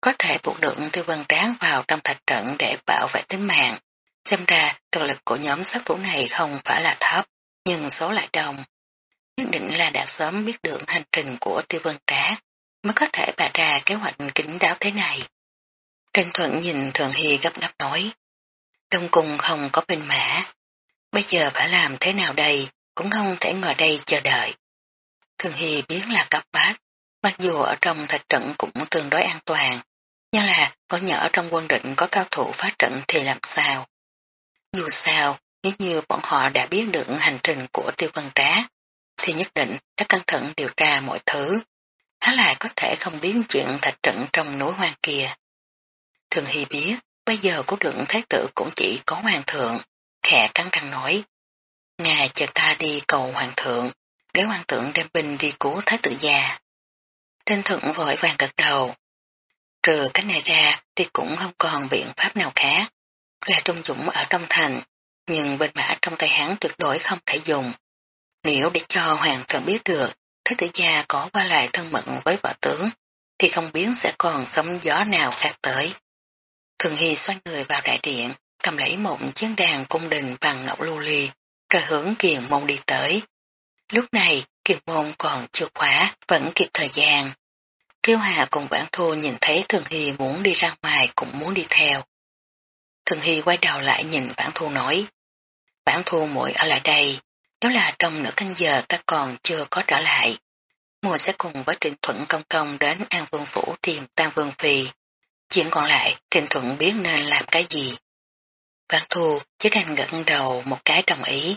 Có thể buộc đựng tiêu vân tráng vào trong thạch trận để bảo vệ tính mạng. Xem ra, thực lực của nhóm sát thủ này không phải là thấp, nhưng số lại đông. Nhất định là đã sớm biết được hành trình của tiêu vân trá mới có thể bày ra kế hoạch kính đáo thế này. Trần Thuận nhìn Thường Hy gấp gấp nói, Đông Cung không có binh mã, bây giờ phải làm thế nào đây, cũng không thể ngồi đây chờ đợi. Thường Hy biến là cấp bát, mặc dù ở trong thạch trận cũng tương đối an toàn, nhưng là có nhỡ trong quân định có cao thủ phá trận thì làm sao? Dù sao, nếu như bọn họ đã biết được hành trình của tiêu văn trá, thì nhất định đã cẩn thận điều tra mọi thứ. Há lại có thể không biết chuyện thạch trận trong núi hoang kia. Thường Hy biết, bây giờ của đường thái tử cũng chỉ có hoàng thượng, khẽ cắn răng nói. Ngài chờ ta đi cầu hoàng thượng, để hoàng thượng đem binh đi cứu thái tử già. Trên thượng vội vàng gật đầu. Trừ cái này ra thì cũng không còn biện pháp nào khác. Là trung dũng ở trong thành, nhưng bên mã trong tay hắn tuyệt đối không thể dùng. Nếu để cho hoàng thượng biết được thế tử gia có qua lại thân mận với vợ tướng, thì không biết sẽ còn sóng gió nào khác tới. Thường Hy xoay người vào đại điện, cầm lấy một chiếc đàn cung đình bằng ngọc lưu ly, rồi hướng kiền môn đi tới. Lúc này, kiền môn còn chưa khóa, vẫn kịp thời gian. Triêu Hà cùng Vãn Thu nhìn thấy Thường Hy muốn đi ra ngoài cũng muốn đi theo. Thường Hy quay đầu lại nhìn Vãn Thu nói, Vãn Thu muội ở lại đây, nếu là trong nửa canh giờ ta còn chưa có trở lại. Mùa sẽ cùng với Trịnh Thuận Công Công đến An Vương Phủ tìm Tam Vương Phi. Chuyện còn lại, Trịnh Thuận biết nên làm cái gì. Vãn Thu chỉ đành gật đầu một cái đồng ý,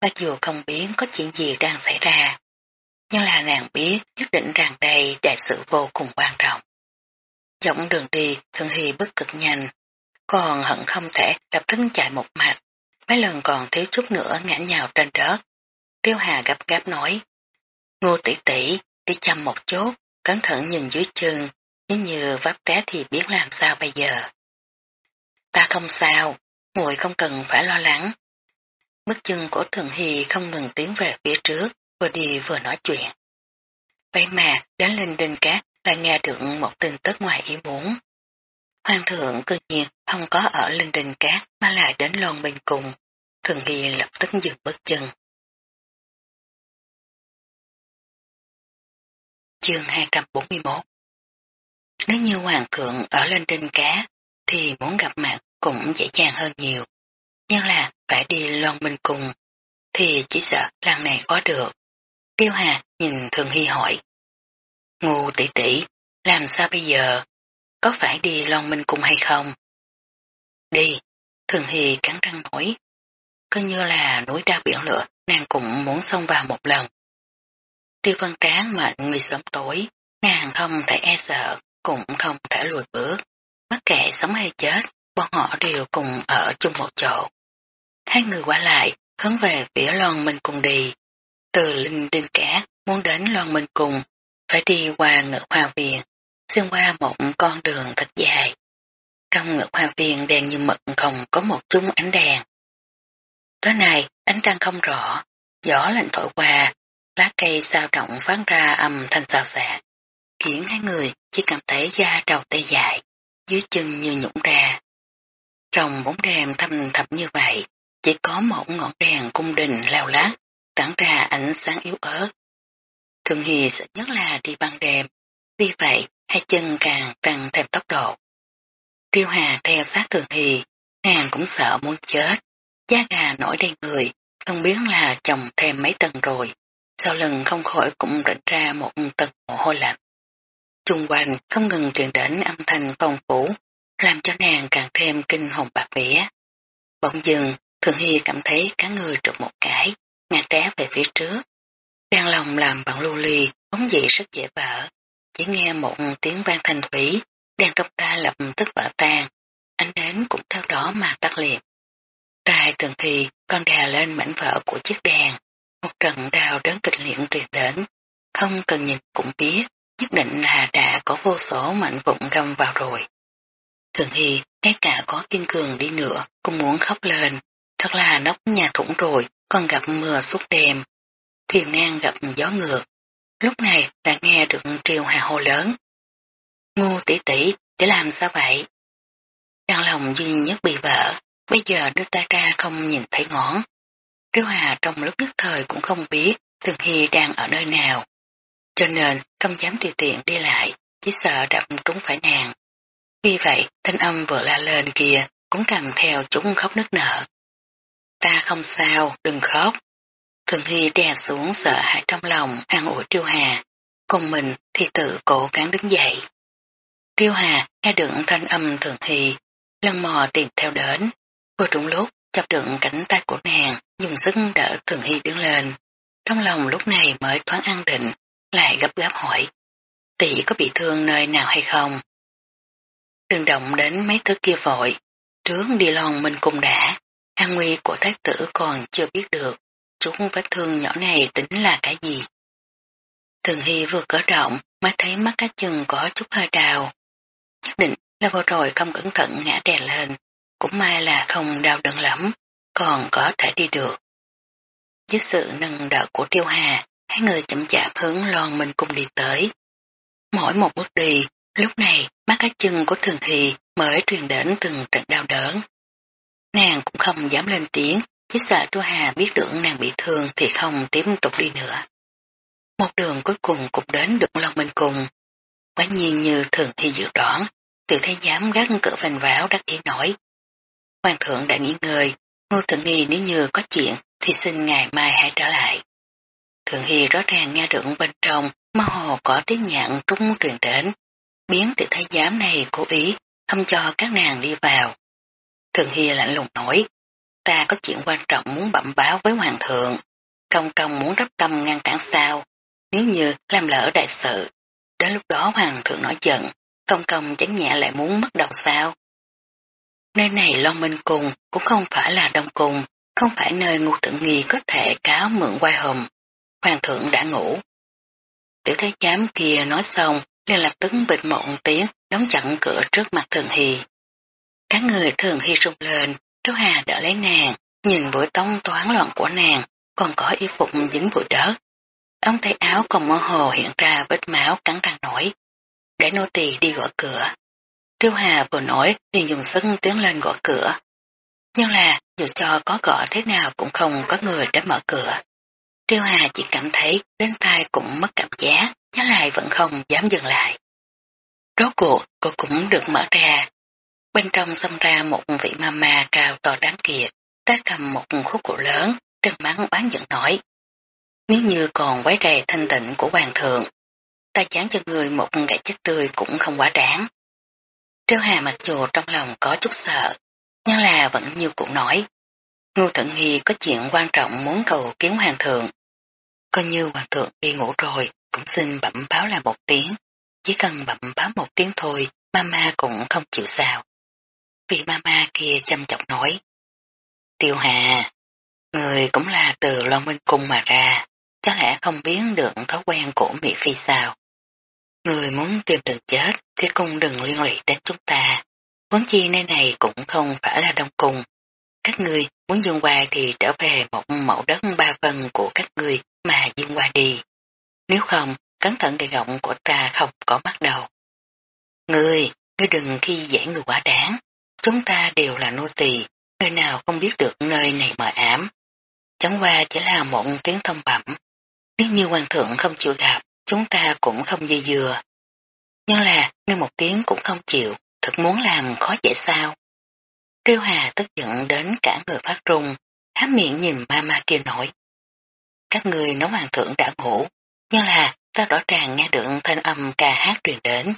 mặc dù không biết có chuyện gì đang xảy ra. Nhưng là nàng biết nhất định rằng đây đại sự vô cùng quan trọng. Giọng đường đi thường hy bất cực nhanh, còn hận không thể lập tức chạy một mạch, mấy lần còn thiếu chút nữa ngã nhào trên đất. Tiêu Hà gấp gáp nói, ngô tỷ tỷ, đi chăm một chút, cẩn thận nhìn dưới chân, nếu như vấp té thì biết làm sao bây giờ. Ta không sao, muội không cần phải lo lắng. Bước chân của Thường Hy không ngừng tiến về phía trước, vừa đi vừa nói chuyện. Vậy mà, đến lên đinh cát lại nghe được một tin tức ngoài ý muốn. Hoàng thượng cơ nhiên không có ở linh đình cát mà là đến lon bên cùng. Thường Hy lập tức dừng bước chân. Chương 241 Nếu như hoàng thượng ở lên trên cá thì muốn gặp mặt cũng dễ dàng hơn nhiều. Nhưng là phải đi lon bên cùng thì chỉ sợ lần này có được. Tiêu Hà nhìn Thường Hy hỏi. Ngu tỷ tỷ, làm sao bây giờ? Có phải đi lon minh cùng hay không? Đi, Thường Hy cắn răng nổi. Cứ như là núi đao biển lửa, nàng cũng muốn xông vào một lần. Tiêu vân tráng mệnh người sớm tối, nàng không thể e sợ, cũng không thể lùi bước. Bất kể sống hay chết, bọn họ đều cùng ở chung một chỗ. Hai người qua lại, hướng về phía lon minh cùng đi. Từ linh đinh Cá muốn đến lon minh cùng, phải đi qua ngựa hoa viện, xuyên qua một con đường thật dài. Trong ngựa hoa viên đèn như mực không có một chút ánh đèn. Tối nay, ánh trăng không rõ, gió lạnh thổi qua, lá cây sao động phát ra âm thanh xào xạc. khiến hai người chỉ cảm thấy da đầu tê dại, dưới chân như nhũng ra. Trong bóng đêm thâm thập như vậy, chỉ có một ngọn đèn cung đình lao lát, tản ra ánh sáng yếu ớt. Thường Hì sợ nhất là đi ban đêm, vì vậy hai chân càng tăng thêm tốc độ. Triêu Hà theo sát Thường Hy, nàng cũng sợ muốn chết, Giá gà nổi đen người, không biết là chồng thêm mấy tầng rồi, sau lần không khỏi cũng rỉnh ra một tầng mồ hôi lạnh. Trung quanh không ngừng truyền đến âm thanh phong phủ, làm cho nàng càng thêm kinh hồn bạc vía. Bỗng dừng, Thường Hy cảm thấy cả người trượt một cái, ngã té về phía trước. Đang lòng làm bằng lưu ly, bóng dị rất dễ vỡ. Chỉ nghe một tiếng vang thanh thủy, đèn trong ta lập tức vỡ tan, ánh đến cũng theo đó mà tắt liệt. Tài Thường thì con đè lên mảnh vỡ của chiếc đèn, một trận đào đớn kịch liệt truyền đến, không cần nhìn cũng biết, nhất định là đã có vô số mạnh vụn găm vào rồi. Thường thì ngay cả có kiên cường đi nữa, cũng muốn khóc lên, thật là nóc nhà thủng rồi, còn gặp mưa suốt đêm. Thiền ngang gặp gió ngược, lúc này đã nghe được triều hà hồ lớn. Ngu tỷ tỷ, để làm sao vậy? trong lòng duy nhất bị vỡ, bây giờ đưa ta ra không nhìn thấy ngón. Triều hà trong lúc nhất thời cũng không biết Thường Hy đang ở nơi nào. Cho nên không dám tùy tiện đi lại, chỉ sợ đập trúng phải nàng. Vì vậy, thanh âm vừa la lên kia cũng cầm theo chúng khóc nức nở. Ta không sao, đừng khóc. Thường Hy đè xuống sợ hãi trong lòng, an ủi Triêu Hà. Còn mình thì tự cố gắng đứng dậy. Tiêu Hà nghe được thanh âm Thường Hy, lần mò tìm theo đến. Vừa đúng lúc, chập đựng cánh tay của nàng, dùng sức đỡ Thường Hy đứng lên. Trong lòng lúc này mới thoáng an định, lại gấp gáp hỏi. Tỷ có bị thương nơi nào hay không? Đừng động đến mấy thứ kia vội, trước đi lòng mình cùng đã, an nguy của thái tử còn chưa biết được, chúng vết thương nhỏ này tính là cái gì. Thường Hy vừa cỡ động mới thấy mắt cá chân có chút hơi đào. Định là vừa rồi không cẩn thận ngã đè lên, cũng may là không đau đớn lắm, còn có thể đi được. Với sự nâng đỡ của Tiêu Hà, hai người chậm chạp hướng lon mình cùng đi tới. Mỗi một bước đi, lúc này mắt cá chân của Thường thì mới truyền đến từng trận đau đớn. Nàng cũng không dám lên tiếng, chỉ sợ tiêu Hà biết được nàng bị thương thì không tiếp tục đi nữa. Một đường cuối cùng cũng đến được Long Minh Cùng. Quả nhiên như Thường thì dự đoán, tiểu thái giám gác cửa vành váo đắc ý nổi. Hoàng thượng đã nghỉ ngơi, Ngô Thượng Nghi nếu như có chuyện thì xin ngày mai hãy trở lại. Thượng Hy rõ ràng nghe được bên trong mơ hồ có tiếng nhạn trung truyền đến, biến tiểu thái giám này cố ý không cho các nàng đi vào. Thượng Hy lạnh lùng nói, ta có chuyện quan trọng muốn bẩm báo với hoàng thượng, công công muốn rắp tâm ngăn cản sao, nếu như làm lỡ đại sự, đến lúc đó hoàng thượng nói giận, công công chẳng nhẹ lại muốn mất đầu sao. Nơi này Long Minh Cùng cũng không phải là đông cùng, không phải nơi ngô thượng nghi có thể cáo mượn quay hùm. Hoàng thượng đã ngủ. Tiểu thái giám kia nói xong, liền lập tức bịt mộng tiếng, đóng chặn cửa trước mặt thường hy. Các người thường hy rung lên, Trúc Hà đỡ lấy nàng, nhìn buổi tông toán loạn của nàng, còn có y phục dính bụi đất. ông tay áo còn mơ hồ hiện ra vết máu cắn răng nổi. Để nô tỳ đi gõ cửa. Tiêu Hà vừa nói liền dùng sức tiến lên gõ cửa. Nhưng là dù cho có gõ thế nào cũng không có người để mở cửa. Tiêu Hà chỉ cảm thấy đến tai cũng mất cảm giác, nhớ lại vẫn không dám dừng lại. Rốt cuộc cô cũng được mở ra. Bên trong xông ra một vị mama cao to đáng kiệt, ta cầm một khúc cụ lớn, trừng mắng bán giận nổi. Nếu như còn quái rầy thanh tịnh của hoàng thượng, ta chán cho người một gã chết tươi cũng không quá đáng. Triêu Hà mặc dù trong lòng có chút sợ, nhưng là vẫn như cụ nói. Ngô Thận Nghi có chuyện quan trọng muốn cầu kiến hoàng thượng. Coi như hoàng thượng đi ngủ rồi, cũng xin bẩm báo là một tiếng. Chỉ cần bẩm báo một tiếng thôi, mama cũng không chịu sao. Vì mama kia chăm chọc nói. Tiêu Hà, người cũng là từ Loan Minh Cung mà ra, chắc lẽ không biến được thói quen của Mỹ Phi sao. Người muốn tìm đường chết thì cũng đừng liên lụy đến chúng ta. Quán chi nơi này cũng không phải là đông cung. Các người muốn dương qua thì trở về một mẫu đất ba phần của các người mà dương qua đi. Nếu không, cẩn thận gậy gọng của ta không có bắt đầu. người, ngươi đừng khi dễ người quá đáng, chúng ta đều là nô tỳ, người nào không biết được nơi này mờ ám. Chẳng qua chỉ là một tiếng thông bẩm. Nếu như hoàng thượng không chịu gặp, chúng ta cũng không dây dừa. Nhưng là, ngươi một tiếng cũng không chịu, thật muốn làm khó dễ sao. Triêu Hà tức giận đến cả người phát rung, há miệng nhìn mama kia nổi. Các người nói hoàng thượng đã ngủ, nhưng là ta rõ ràng nghe được thanh âm ca hát truyền đến.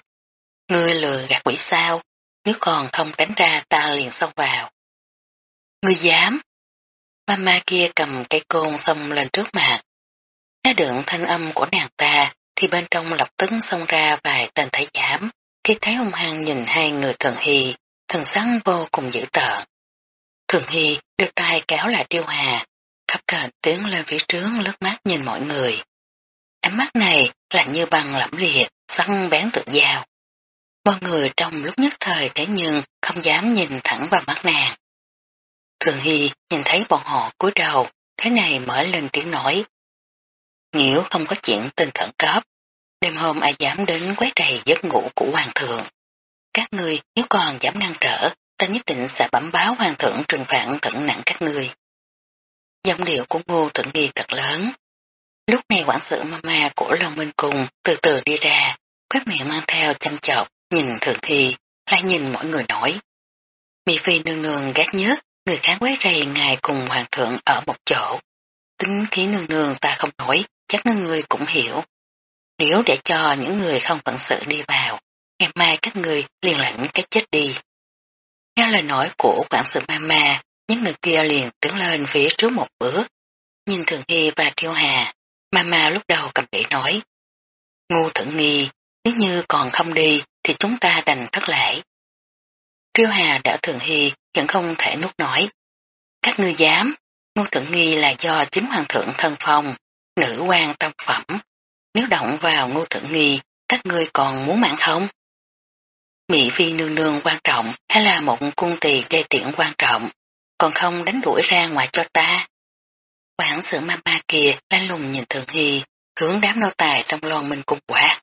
Ngươi lừa gạt quỷ sao, nếu còn không đánh ra ta liền xông vào. Ngươi dám? Mama kia cầm cây côn xông lên trước mặt. Nghe được thanh âm của nàng ta thì bên trong lập tức xông ra vài tên thái giám. Khi thấy ông hăng nhìn hai người thường hy, thần sắc vô cùng dữ tợn. Thường hy đưa tay kéo lại điêu hà, khắp cờ tiến lên phía trước lướt mắt nhìn mọi người. Ánh mắt này lạnh như băng lẫm liệt, săn bén tự dao. Mọi người trong lúc nhất thời thế nhưng không dám nhìn thẳng vào mắt nàng. Thường Hy nhìn thấy bọn họ cúi đầu, thế này mở lên tiếng nói. Nếu không có chuyện tình khẩn cấp, đêm hôm ai dám đến quấy rầy giấc ngủ của hoàng thượng. Các ngươi nếu còn dám ngăn trở, ta nhất định sẽ bẩm báo hoàng thượng trừng phạt thận nặng các ngươi. Giọng điệu của ngô thượng nghi thật lớn. Lúc này quản sự mama của Long Minh Cùng từ từ đi ra, quét miệng mang theo chăm chọc, nhìn thường thi, lại nhìn mọi người nói. Mỹ Phi nương nương gác nhớ, người khác quấy rầy ngài cùng hoàng thượng ở một chỗ. Tính khí nương nương ta không nổi, chắc người cũng hiểu. Nếu để cho những người không phận sự đi vào, ngày mai các người liền lãnh cái chết đi. Theo lời nói của quản sự mama, những người kia liền tiến lên phía trước một bước. Nhìn Thường Hy và Triêu Hà, mama lúc đầu cầm để nói. Ngu thượng nghi, nếu như còn không đi thì chúng ta đành thất lễ. Triêu Hà đã Thường Hy vẫn không thể nuốt nói. Các ngươi dám, ngu thượng nghi là do chính hoàng thượng thân phong, nữ quan tâm phẩm. Nếu động vào ngô thượng nghi, các ngươi còn muốn mạng không? Mỹ phi nương nương quan trọng hay là một cung tỳ đê tiện quan trọng, còn không đánh đuổi ra ngoài cho ta. Quản sự Ma Ma kia lanh lùng nhìn thượng hy, hướng đám nô tài trong lon mình cung quát.